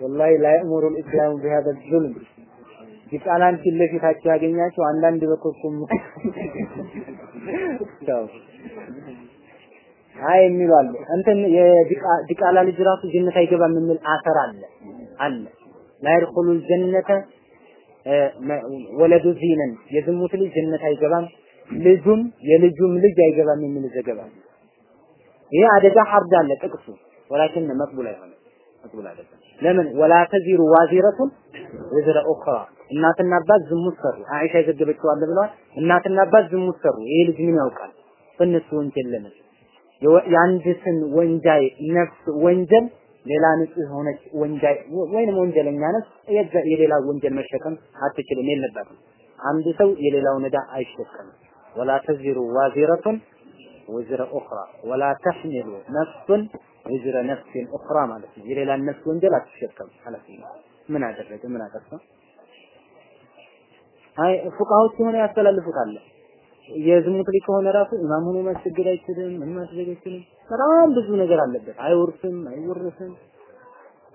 ወላሂ ላይእሙሩል ኢስላሙ ቢሃዘ ዙልም። ህፃናን ፊት ለፊታቸው ያገኛቸው አንዳንድ በኮኩም አይ የሚሉ አሉ። እንትን የዲቃላ ልጅ ራሱ ጀነት አይገባም የሚል أثر አለ አለ። لا يدخل الجنة ولد زنى። የዝሙት ልጅ ጀነት አይገባም፣ ልጁም የልጁም ልጅ አይገባም የሚል ዘገባ ይህ አደጋ ሀርድ አለ ጥቅሱ። ولكن مقبول አይሆንም مقبول አይደለም። ለምን? ولا تزر وازرة وزر أخرى። እናትና አባት ዝሙት ሰሩ። አይሻ የዘገበችው አለ ብለዋል። እናትና አባት ዝሙት ሰሩ። ይሄ ልጅ ምን ያውቃል? በእነሱ ወንጀል ለምን? የአንዲትን ወንጃይ ነፍስ ወንጀል ሌላ ንጹህ የሆነች ወንጃይ ወይንም ወንጀለኛ ነፍስ የሌላ ወንጀል መሸከም አትችልም። የለባትም አንድ ሰው የሌላውን ዕዳ አይሸከምም። ወላ ተዚሩ ዋዚረቱን ወዝረ ኡኽራ ወላ ተሕሚሉ ነፍሱን ወዝረ ነፍሲን ኡኽራ ማለት ነው። የሌላን ነፍስ ወንጀል አትሸከም ማለት ነው። ምን አደረገ? ምን አጠፋ? አይ ፉቃዎች የሆነ ያስተላልፉታል የዝሙት ልጅ ከሆነ ራሱ ኢማም ሆኖ ማስገድ አይችልም ምን ማስገድ አይችልም። በጣም ብዙ ነገር አለበት። አይወርስም አይወርስም።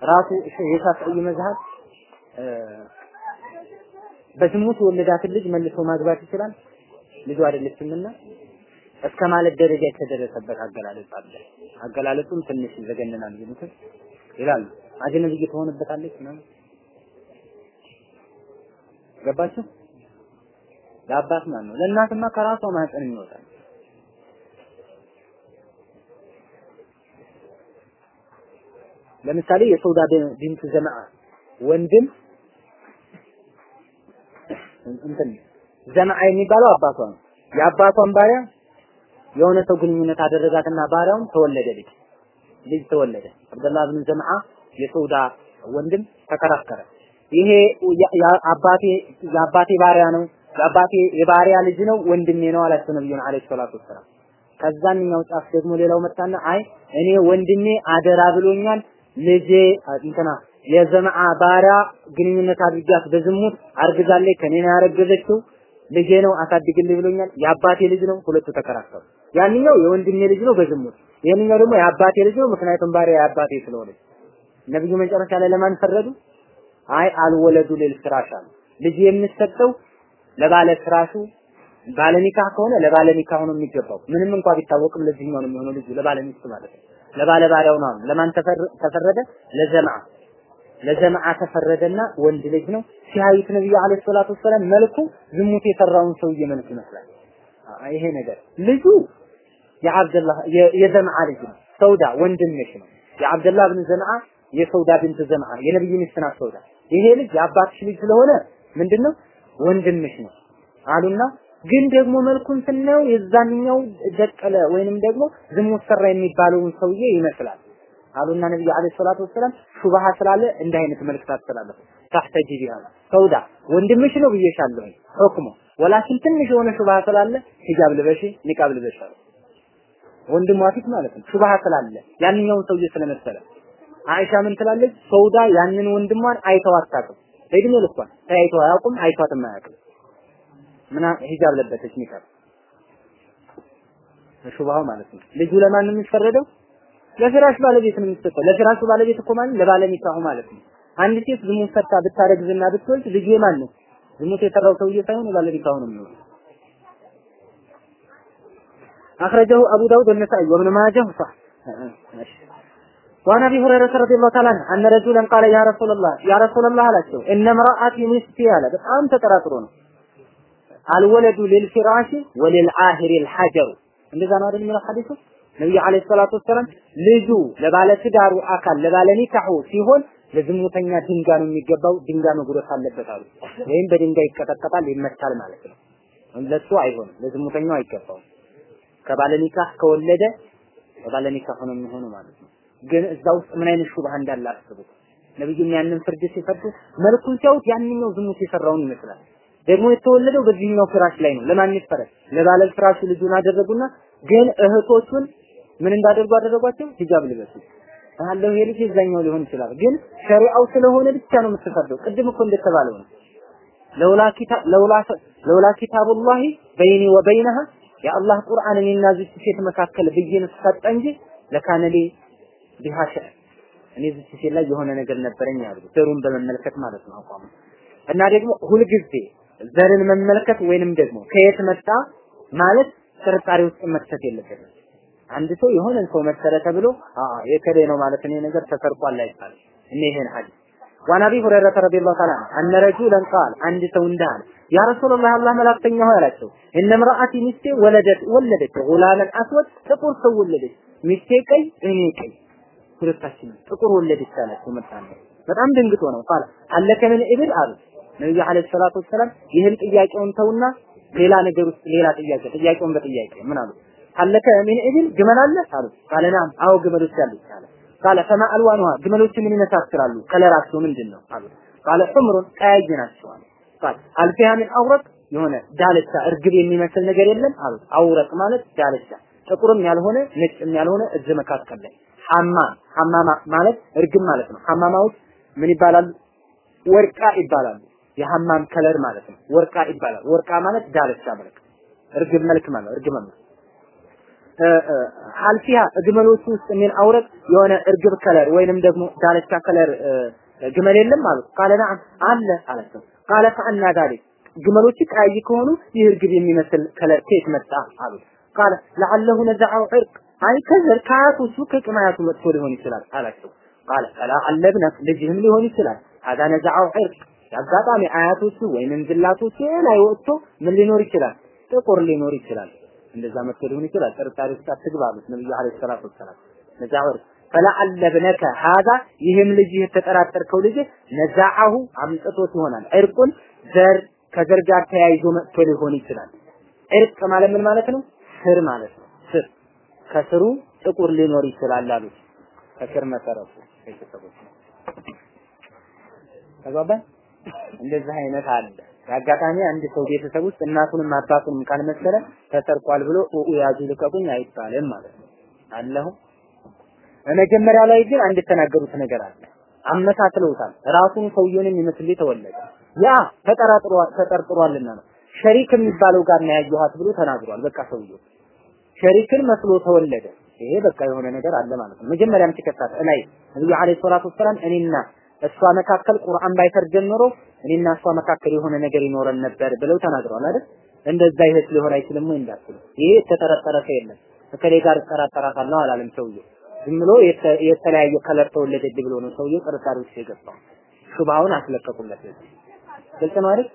ራሱ የሻፍዒ መዝሀብ በዝሙት የወለዳትን ልጅ መልሶ ማግባት ይችላል። ልጁ አይደለችምና እስከ ማለት ደረጃ የተደረሰበት አገላለጽ አለ። አገላለጹም ትንሽ ይዘገንናል ዝሙት ይላሉ። አጅነብይ ትሆንበታለች ምናምን ገባችሁ? ለአባት ማለት ነው ለእናትማ ከራሷ ማህፀን የሚወጣል። ለምሳሌ የሰውዳ ቢንት ዘመዓ ወንድም እንትን ዘመዓ የሚባለው አባቷ ነው። የአባቷን ባሪያ የሆነ ሰው ግንኙነት አደረጋትና ባሪያውን ተወለደ ልጅ። ልጅ ተወለደ። አብደላህ ብን ዘመዓ የሰውዳ ወንድም ተከራከረ። ይሄ አባቴ የአባቴ ባሪያ ነው የአባቴ የባሪያ ልጅ ነው ወንድሜ ነው አላቸው ነብዩን አለይሂ ሰላቱ ወሰላም። ከዛኛው ጫፍ ደግሞ ሌላው መጣና አይ እኔ ወንድሜ አደራ ብሎኛል ልጄ እንትና የዘመዓ ባሪያ ግንኙነት አድርጋት በዝሙት አርግዛለች ከኔ ነው ያረገዘችው ልጄ ነው አሳድግልኝ ብሎኛል። የአባቴ ልጅ ነው። ሁለቱ ተከራከሩ ያንኛው የወንድሜ ልጅ ነው በዝሙት። ይሄንኛው ደግሞ የአባቴ ልጅ ነው ምክንያቱም ባሪያ የአባቴ ስለሆነ ነብዩ መጨረሻ ላይ ለማን ፈረዱ? አይ አልወለዱ ለልፍራሽ አሉ። ልጅ የሚሰጠው ለባለ ፍራሹ ባለ ኒካህ ከሆነ ለባለ ኒካህ ነው የሚገባው። ምንም እንኳን ቢታወቅም ለዚህኛው ነው የሚሆነው ልጁ ለባለ ሚስት ማለት ነው። ለባለ ባሪያው ነው ለማን ተፈረደ? ለዘምዓ። ለዘምዓ ተፈረደና ወንድ ልጅ ነው። ሲያዩት ነብዩ አለይሂ ሰላቱ ወሰላም መልኩ ዝሙት የሰራውን ሰውዬ መልክ ይመስላል ይሄ ነገር ልጁ የአብደላህ የዘምዓ ልጅ ነው። ሰውዳ ወንድምሽ ነው። የአብደላህ ብን ዘምዓ የሰውዳ ብንት ዘምዓ የነብዩ ሚስት ናት ሰውዳ። ይሄ ልጅ የአባትሽ ልጅ ስለሆነ ምንድነው? ወንድምሽ ነው አሉና ግን ደግሞ መልኩን ስናየው የዛንኛው ደቀለ ወይንም ደግሞ ዝሙት ሰራ የሚባለውን ሰውዬ ይመስላል አሉና ነብዩ አለይሂ ሰላቱ ወሰላም ሹብሃ ስላለ እንዲህ አይነት መልእክት አስተላለፉ። ታህተጂ ቢሃ ሰውዳ ወንድምሽ ነው ብዬሻለሁ ሁክሙ ወላኪን ትንሽ የሆነ ሹብሃ ስላለ ሂጃብ ልበሺ ኒቃብ ልበሺ ወንድሟ ፊት ማለት ነው ሹብሃ ስላለ ያንኛውን ሰውዬ ስለመሰለ አይሻ ምን ትላለች? ሰውዳ ያንን ወንድሟን አይተው አታውቅም። እድሜ ልኳን ተያይተው አያውቁም፣ አይቷትም አያውቅም። ምን ሂጃብ ለበሰች ኒቃብ ሹባው ማለት ነው። ልጁ ለማን የሚፈረደው? ለፍራሽ ባለቤት ነው የሚሰጠው። ለፍራሹ ባለቤት እኮ ማለት ለባለ ኒካሁ ማለት ነው። አንድ ሴት ዝሙት ፈታ ብታረግዝና ብትወልድ ልጁ የማን ነው? ዝሙት የሰራው ሰውዬ ሳይሆን የባለ ኒካሁ ነው የሚሆነው። أخرجه أبو داود والنسائي وابن ماجه صح وعن ابي هريره رضي الله تعالى عنه ان رجلا قال يا رسول الله يا رسول الله አላቸው ان امرأتي ሚስቴ አለ በጣም ተጠራጥሮ ነው አልወለዱ ሊልፊራሽ ወሊልአሂር الحجر እንደዛ ነው አይደል የሚለው ሐዲሱ ነብዩ አለይሂ ሰላቱ ወሰላም ልጁ ለባለ ትዳሩ አካል ለባለ ኒካሁ ሲሆን ለዝሙተኛ ድንጋይ ነው የሚገባው ድንጋይ መጉረስ አለበት አሉ። ወይም በድንጋይ ይቀጠቀጣል ይመታል ማለት ነው። ለሱ አይሆንም ለዝሙተኛው አይገባውም። ከባለ ኒካህ ከወለደ ከባለ ኒካህ ነው የሚሆነው ማለት ነው። ግን እዛ ውስጥ ምን አይነት ሹብሃ እንዳለ አስቡት ነብዩም ያንን ፍርድ ሲፈርዱ መልኩን ሲያዩት ያንኛው ዝሙት የሰራውን ይመስላል። ደግሞ የተወለደው በዚህኛው ፍራሽ ላይ ነው። ለማን ይፈረድ? ለባለ ፍራሹ ልጁን አደረጉና ግን እህቶቹን ምን እንዳደርጉ አደረጓቸው? ሂጃብ ልበሱ አለው ይሄ ልጅ እዛኛው ሊሆን ይችላል። ግን ሸሪዓው ስለሆነ ብቻ ነው የምትፈርደው። ቅድም እኮ እንደተባለው ነው። ለውላ ኪታብ ለውላ ለውላ ኪታቡላሂ በይኒ ወበይነሃ የአላህ ቁርአን እኔና እዚች ሴት መካከል ብይን ሰጠ እንጂ ለካነሊ ቢሃሸ እኔ እዚች ሴት ላይ የሆነ ነገር ነበረኝ ያሉ ዘሩን በመመልከት ማለት ነው አቋሙ። እና ደግሞ ሁልጊዜ ዘርን መመልከት ወይንም ደግሞ ከየት መጣ ማለት ጥርጣሬ ውስጥ መክተት የለበትም። አንድ ሰው የሆነን ሰው መሰለ ተብሎ የከሌ ነው ማለት እኔ ነገር ተሰርቋል አይባልም። እኔ ይሄን ሐዲስ وعن أبي هريرة رضي الله تعالى أن رجلا قال አንድ ሰው እንዳለ يا رسول الله አላህ መላእክተኛ ሆይ አላቸው። إن امرأتي ሚስቴ ولدت ወለደች غلاما أسود ጥቁር ሰው ወለደች። ሚስቴ ቀይ፣ እኔ ቀይ፣ ሁለታችን ጥቁር ወለደች አላቸው። መጣነ በጣም ድንግጦ ነው። قال هل لك من إبل አሉ። ነብዩ عليه الصلاة والسلام ይህን ጥያቄውን ተውና ሌላ ነገር ውስጥ ሌላ ጥያቄ ጥያቄውን በጥያቄ ምን አሉት هل لك من إبل ግመል አለ? አሉ። قال نعم። አዎ ግመሎች አሉ አለ። قال فما ألوانها ግመሎች ምን ይመሳሰላሉ color ኣቸው ምንድን ነው አሉ። قال حمر ቀያይ ናቸው አሉ። قال هل فيها من أورق የሆነ ዳልቻ እርግብ የሚመስል ነገር የለም አሉ። أورق ማለት ዳልቻ ጥቁርም ያልሆነ ነጭም ያልሆነ እዝ መካከል ላይ። حما حمامة ማለት እርግብ ማለት ነው። حمامة ዎች ምን ይባላሉ? ورقاء ይባላሉ። የ حمام color ማለት ነው። ورقاء ይባላል። ورقاء ማለት ዳልቻ መልክ እርግብ መልክ ማለት እርግብ መልክ هل فيها ግመሎቹ ውስጥ من أورق የሆነ እርግብ color ወይንም ደግሞ ዳልቻ color ግመል የለም አሉ። قال نعم አለ አላቸው። قال فأنى ذلك ግመሎች ቀይ ከሆኑ ይህ እርግብ የሚመስል color ከየት መጣ አሉ። قال لعله نزعه عرق አይ ከዘር ከአያቶቹ ከቅማያቱ መጥቶ ሊሆን ይችላል አላቸው። قال فلعل ابنك ልጅህም ሊሆን ይችላል። هذا نزعه عرق አጋጣሚ አያቶቹ ወይንም ዝላቶቹ ላይ ወጥቶ ምን ሊኖር ይችላል? ጥቁር ሊኖር ይችላል እንደዛ መጥቶ ሊሆን ይችላል ጥርጣሬ ውስጥ አትግባ አሉት ነብዩ عليه الصلاة والسلام عرق فلعل ابنك هذا ይህም ልጅ የተጠራጠርከው ልጅ ነዛዐሁ አምጥቶት ይሆናል ዕርቁን ዘር ከዘር ጋር ተያይዞ መጥቶ ሊሆን ይችላል። ዕርቅ ማለት ምን ማለት ነው? ስር ማለት ነው። ስር ከስሩ ጥቁር ሊኖር ይችላል አሉት። ከስር መሰረቱ ቤተሰቦች ተግባባን። እንደዚህ አይነት አለ። አጋጣሚ አንድ ሰው ቤተሰብ ውስጥ እናቱንም አባቱንም ካልመሰለ ተሰርቋል ብሎ ኡ ያዙ ልቀቁኝ አይባልም ማለት ነው። አለሁ በመጀመሪያ ላይ ግን አንድ የተናገሩት ነገር አለ። አመሳስለውታል። ራሱን ሰውየውን የሚመስል ተወለደ። ያ ተጠራጥሯል ተጠርጥሯልና ነው። ሸሪክ የሚባለው ጋር ነው ያየኋት ብሎ ተናግሯል። በቃ ሰውየው ሸሪክን መስሎ ተወለደ። ይሄ በቃ የሆነ ነገር አለ ማለት ነው። መጀመሪያም ሲከታት ላይ ነብዩ አለይሂ ሰላቱ ወሰላም እኔና እሷ መካከል ቁርአን ባይፈርደን ኖሮ እኔና እሷ መካከል የሆነ ነገር ይኖረን ነበር ብለው ተናግረዋል አይደል? እንደዛ ይሄት ሊሆን አይችልም ወይ እንዳትሉ። ይሄ የተጠረጠረ ሰው የለም። ከከሌ ጋር እጠራጠራታለሁ አላለም ሰውየው። ዝም ብሎ የተለያየ color ተወለደች ብሎ ነው ሰውየው ጥርጣሬ ውስጥ የገባው። شبهة ውን አስለቀቁለት። ግልጽ ነው አይደል?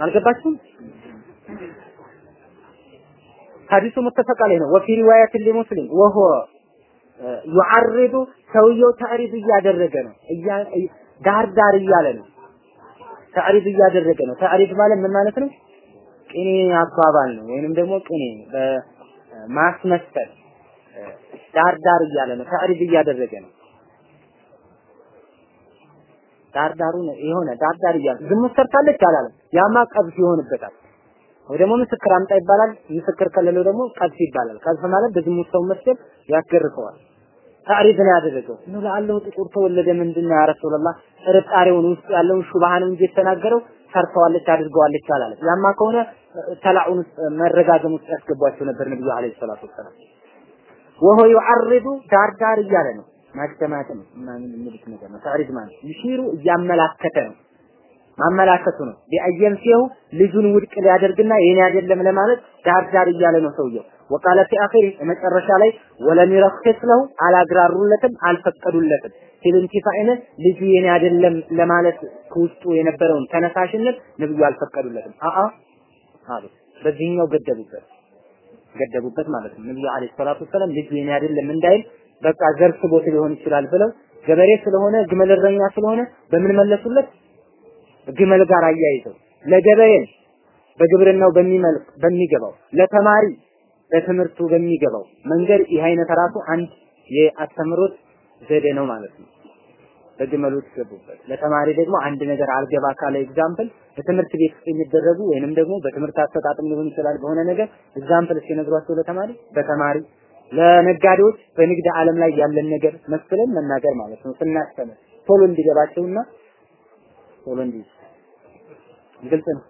አልገባችሁም? ሐዲሱ متفق ነው። وفي رواية لمسلم وهو يعرض ሰውየው تعريض እያደረገ ነው። ዳር ዳር እያለ ነው። تعريض እያደረገ ነው። تعريض ማለት ምን ማለት ነው? ቅኔ አባባል ነው ወይንም ደግሞ ቅኔ በማስመሰል ዳር ዳር እያለ ነው። ተዕሪድ እያደረገ ነው። ዳር ዳሩን የሆነ ዳር ዳር እያለ ዝሙት ሰርታለች አላለም። ያማ ቀብስ ይሆንበታል። ወይ ደግሞ ምስክር አምጣ ይባላል። ምስክር ከሌለው ደግሞ ቀብስ ይባላል። ቀብስ ማለት በዝሙት ሰው መስደብ ያስገርፈዋል። ታሪፍ ነው ያደረገው። ነው ለአላህ ጥቁር ተወለደ ምንድነው ያ ረሱላህ ጥርጣሬውን ውስጥ ያለውን ሹባህ ነው እንጂ የተናገረው ሰርተዋለች አድርገዋለች አላለም። ያማ ከሆነ ተላዑን መረጋገም ውስጥ ያስገቧቸው ነበር ነብዩ አለይሂ ሰላቱ ወሰላም። ወሆ ይዓርዱ ዳር ዳር እያለ ነው ማስተማት ነው ማምን ነገር ነው። ታሪፍ ማለት ይሽሩ እያመላከተ ነው ማመላከቱ ነው። ቢአየም ሲው ልጁን ውድቅ ሊያደርግና የኔ አይደለም ለማለት ዳር ዳር እያለ ነው ሰውየው ወቃለ ፊ አኺሪ መጨረሻ ላይ ወለም ይረክስ ለው አላግራሩለትም አልፈቀዱለትም። ፊልንቲፋኢነ ልጁ የኔ አይደለም ለማለት ከውስጡ የነበረውን ተነሳሽነት ነብዩ አልፈቀዱለትም። አአ አሉ። በዚህኛው ገደቡበት ገደቡበት ማለት ነው። ነብዩ አለይሂ ሰላቱ ወሰለም ልጁ የኔ አይደለም እንዳይል በቃ ዘር ስቦት ሊሆን ይችላል ብለው ገበሬ ስለሆነ ግመል እረኛ ስለሆነ በምን መለሱለት? ግመል ጋር አያይዘው። ለገበሬን በግብርናው በሚመልክ በሚገባው ለተማሪ ለትምህርቱ በሚገባው መንገድ ይህ አይነት ራሱ አንድ የአስተምሮት ዘዴ ነው ማለት ነው። በግመሉ ትገቡበት። ለተማሪ ደግሞ አንድ ነገር አልገባ ካለ example በትምህርት ቤት ውስጥ የሚደረጉ ወይንም ደግሞ በትምህርት አሰጣጥም ሊሆን ይችላል በሆነ ነገር example ሲነግሯቸው ለተማሪ በተማሪ ለነጋዴዎች በንግድ ዓለም ላይ ያለን ነገር መስለን መናገር ማለት ነው። ስናስተምር ቶሎ እንዲገባቸውና ቶሎ እንዲ ግልጽ ነው።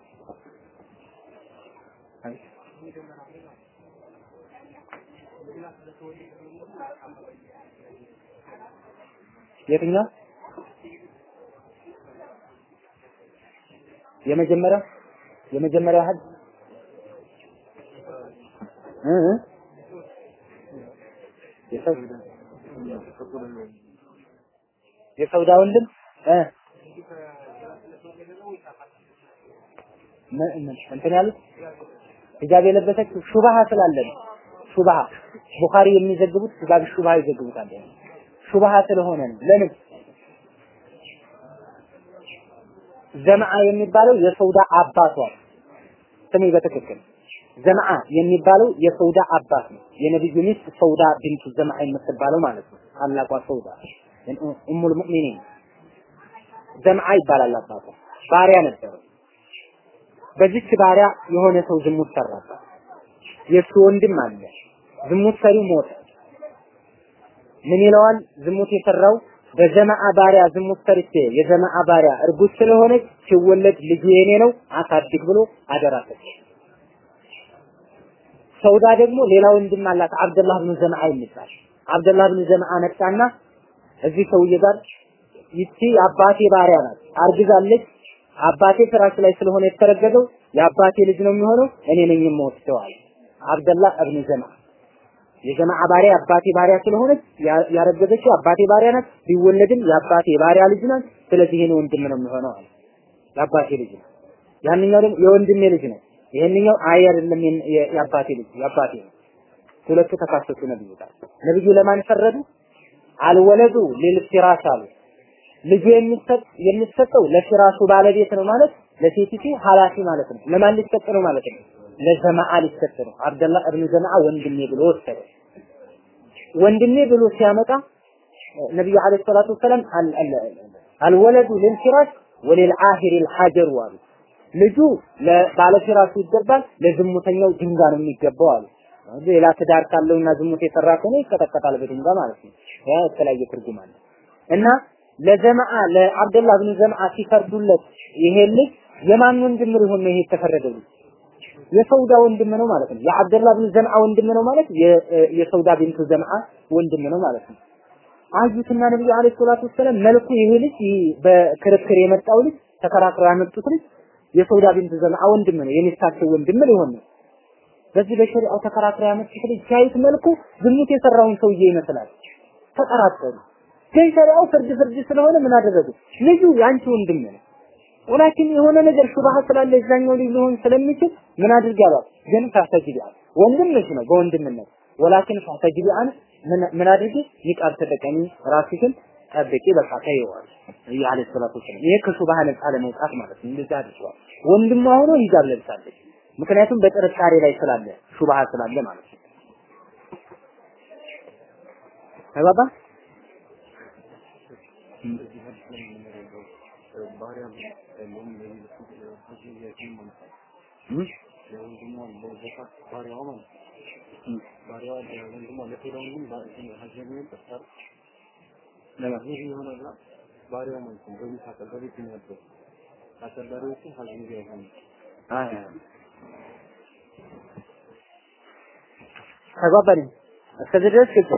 የትኛው? የመጀመሪያው የመጀመሪያው ሀድ የሰውዳ ወንድም? እንትን ያሉት? ሂጃብ የለበሰችው? ሹባሃ ስላለ ሹባሃ ቡኻሪ የሚዘግቡት ሂጃብ ሹባሃ ይዘግቡታል። ሹባሃ ስለሆነ ነው። ለምን ዘምዓ የሚባለው የሰውዳ አባቷ ስሜ በትክክል ዘምዓ የሚባለው የሰውዳ አባት ነው። የነብዩ ሚስት ሰውዳ ቢንቱ ዘምዓ የምትባለው ማለት ነው። ታላቋ ሰውዳ ኡሙል ሙእሚኒን ዘምዓ ይባላል አባቷ። ባሪያ ነበረ። በዚች ባሪያ የሆነ ሰው ዝሙት ሰራባት። የእሱ ወንድም አለ። ዝሙት ሰሪው ሞተ። ምን ይለዋል? ዝሙት የሰራው በዘመአ ባሪያ ዝሙት ሰርቼ የዘመአ ባሪያ እርጉዝ ስለሆነች ሲወለድ ልጁ የኔ ነው አሳድግ ብሎ አደራ ሰጠ። ሰውዳ ደግሞ ሌላ ወንድም አላት አብደላህ ብኑ ዘመዓ የሚባል አብደላህ ብኑ ዘመዓ መጣና እዚህ ሰውዬ ጋር ይቺ የአባቴ ባሪያ ናት፣ አርግዛለች። አባቴ ፍራሽ ላይ ስለሆነ የተረገዘው የአባቴ ልጅ ነው የሚሆነው፣ እኔ ነኝ የምወስደው አለ አብደላህ እብኑ ዘመዓ የጀማዓ ባሪያ አባቴ ባሪያ ስለሆነች ያረገዘችው አባቴ ባሪያ ናት። ቢወለድም የአባቴ ባሪያ ልጅ ናት። ስለዚህ ይሄን ወንድም ነው የሚሆነው አለ። የአባቴ ልጅ ነው። ያንኛው ደግሞ የወንድሜ ልጅ ነው። ይሄንኛው አይ አይደለም የአባቴ ልጅ የአባቴ ነው። ሁለቱ ተካሰሱ ነብዩ ጋር። ነብዩ ለማን ፈረዱ? አልወለዱ ሊልፊራሽ አሉ። ልጁ የሚሰጥ የሚሰጠው ለፊራሹ ባለቤት ነው ማለት ለሴቲቱ ኃላፊ ማለት ነው። ለማን ሊሰጥ ነው ማለት ነው? ለዘማዓ ሊሰጥ ነው። አብደላህ እብኑ ዘማዓ ወንድሜ ብሎ ወሰደ። ወንድሜ ብሎ ሲያመጣ ነብዩ አለይሂ ሰላቱ ወሰላም አልወለዱ ልልፊራሽ ወሊልዓሂር ልሐጀሩ አሉ። ልጁ ለባለፊራሹ ይገባል፣ ለዝሙተኛው ድንጋይ ነው የሚገባው አሉ። ሌላ ትዳር ካለውና ዝሙት የሰራ ከሆነ ይቀጠቀጣል በድንጋይ ማለት ነው። ያ የተለያየ ትርጉም አለ እና ለዘማዓ ለአብደላህ ብኑ ዘማዓ ሲፈርዱለት ይሄ ልጅ የማን ወንድም ሊሆን ነው ይሄ የተፈረደው? የሰውዳ ወንድም ነው ማለት ነው። የአብደላህ ብን ዘምዓ ወንድም ነው ማለት የሰውዳ ቢንቱ ዘምዓ ወንድም ነው ማለት ነው። አዩትና ነብዩ አለይሂ ሰላቱ ወሰለም መልኩ ይሄ ልጅ በክርክር የመጣው ልጅ ተከራክረው ያመጡት ልጅ የሰውዳ ቢንቱ ዘምዓ ወንድም ነው፣ የሚስታቸው ወንድም ሊሆን ነው። በዚህ በሸሪዓው ተከራክረው ያመጡት ልጅ ሲያዩት መልኩ ዝሙት የሰራውን ሰውዬ ይመስላል። ተጠራጠሩ። ግን ሸሪዓው ፍርድ ፍርድ ስለሆነ ምን አደረጉ? ልጁ የአንቺ ወንድም ነው ወላኪን የሆነ ነገር ሹባህ ስላለ እዛኛው ልጅ ሊሆን ስለሚችል ምን አድርግ አሏት። ግን ፈተጅቢ አለ ወንድምሽ ነው በወንድምነት። ወላኪን ፈተጅቢ አለ ምን አድርጊ? ይቃር ተጠቀሚ ራስሽን ጠብቂ በቃ ተይዋል። ነብዩ አለይሂ ሰላቱ ወሰለም ይሄ ከሹባህ ነፃ ለመውጣት ማለት ነው። እንደዛ አድርገዋል። ወንድሟ ሆኖ ሂጃብ ለብሳለች። ምክንያቱም በጥርጣሬ ላይ ስላለ ሹባህ ስላለ ማለት ነው። ተባባ ባሪያዋ ነበር ባሪያው ማለት ነው በቤት በቤት የሚያደር አሰዳሪዎቹ ሀጀብ ይሆናል አይ። ተግባባን እስከዚህ ድረስ